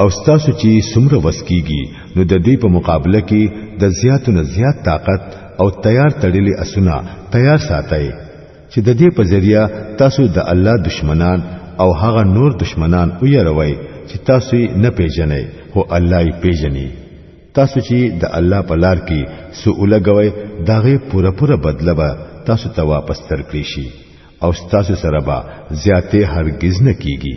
او ستاسو چې څومره وسکیږي نو د دوی په مقابله کې د زیاتو نه زیات طاقت او تیار تړلې اسونه تیار ساتئ چې د دې په ذریعہ تاسو د الله دشمنان او هغه نور دشمنان ویروي چې تاسو نه پیژنئ هو الله یې پیژني تاسو چې د الله په لار کې سوءله غوي داغه پوره پوره بدله به تاسو ته واپس ترکړي شي او تاسو سره به زیاته هرگز نه کیږي